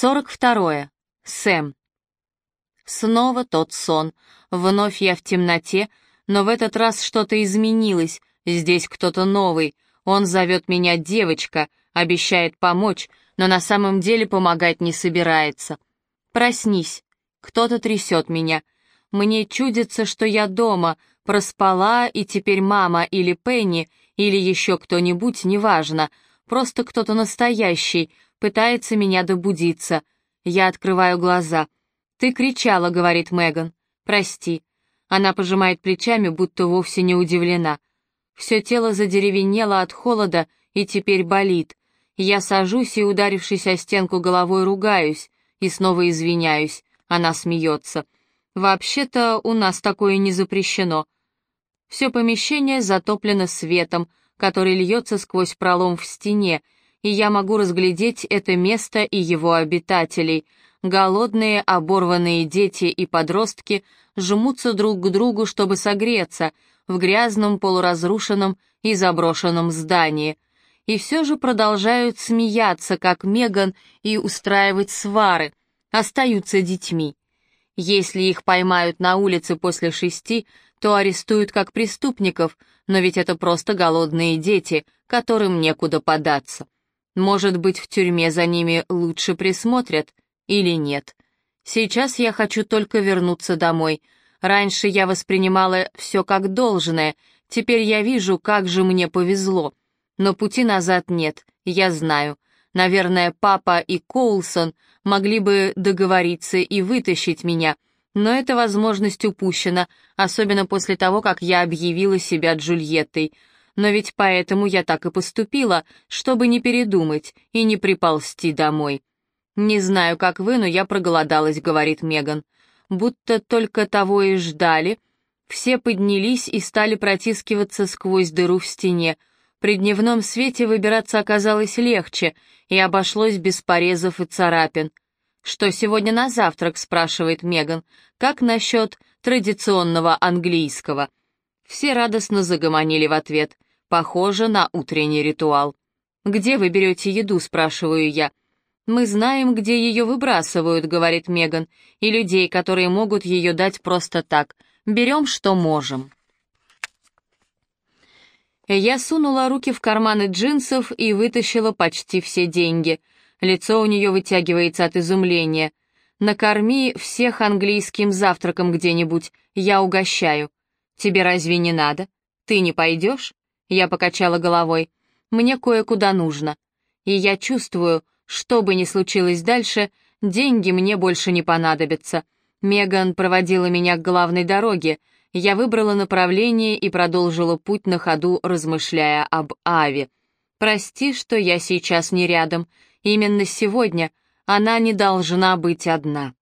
Сорок второе. Сэм. Снова тот сон. Вновь я в темноте, но в этот раз что-то изменилось. Здесь кто-то новый. Он зовет меня девочка, обещает помочь, но на самом деле помогать не собирается. Проснись. Кто-то трясет меня. Мне чудится, что я дома, проспала, и теперь мама или Пенни, или еще кто-нибудь, неважно, просто кто-то настоящий — пытается меня добудиться. Я открываю глаза. «Ты кричала», — говорит Меган. «Прости». Она пожимает плечами, будто вовсе не удивлена. Все тело задеревенело от холода и теперь болит. Я сажусь и, ударившись о стенку головой, ругаюсь и снова извиняюсь. Она смеется. «Вообще-то у нас такое не запрещено». Все помещение затоплено светом, который льется сквозь пролом в стене, и я могу разглядеть это место и его обитателей. Голодные, оборванные дети и подростки жмутся друг к другу, чтобы согреться, в грязном, полуразрушенном и заброшенном здании. И все же продолжают смеяться, как Меган, и устраивать свары, остаются детьми. Если их поймают на улице после шести, то арестуют как преступников, но ведь это просто голодные дети, которым некуда податься. Может быть, в тюрьме за ними лучше присмотрят или нет. Сейчас я хочу только вернуться домой. Раньше я воспринимала все как должное, теперь я вижу, как же мне повезло. Но пути назад нет, я знаю. Наверное, папа и Коулсон могли бы договориться и вытащить меня, но эта возможность упущена, особенно после того, как я объявила себя Джульеттой — но ведь поэтому я так и поступила, чтобы не передумать и не приползти домой. «Не знаю, как вы, но я проголодалась», — говорит Меган. Будто только того и ждали. Все поднялись и стали протискиваться сквозь дыру в стене. При дневном свете выбираться оказалось легче, и обошлось без порезов и царапин. «Что сегодня на завтрак?» — спрашивает Меган. «Как насчет традиционного английского?» Все радостно загомонили в ответ — Похоже на утренний ритуал. «Где вы берете еду?» — спрашиваю я. «Мы знаем, где ее выбрасывают», — говорит Меган, «и людей, которые могут ее дать просто так. Берем, что можем». Я сунула руки в карманы джинсов и вытащила почти все деньги. Лицо у нее вытягивается от изумления. «Накорми всех английским завтраком где-нибудь, я угощаю. Тебе разве не надо? Ты не пойдешь?» Я покачала головой. «Мне кое-куда нужно. И я чувствую, что бы ни случилось дальше, деньги мне больше не понадобятся. Меган проводила меня к главной дороге. Я выбрала направление и продолжила путь на ходу, размышляя об Аве. Прости, что я сейчас не рядом. Именно сегодня она не должна быть одна.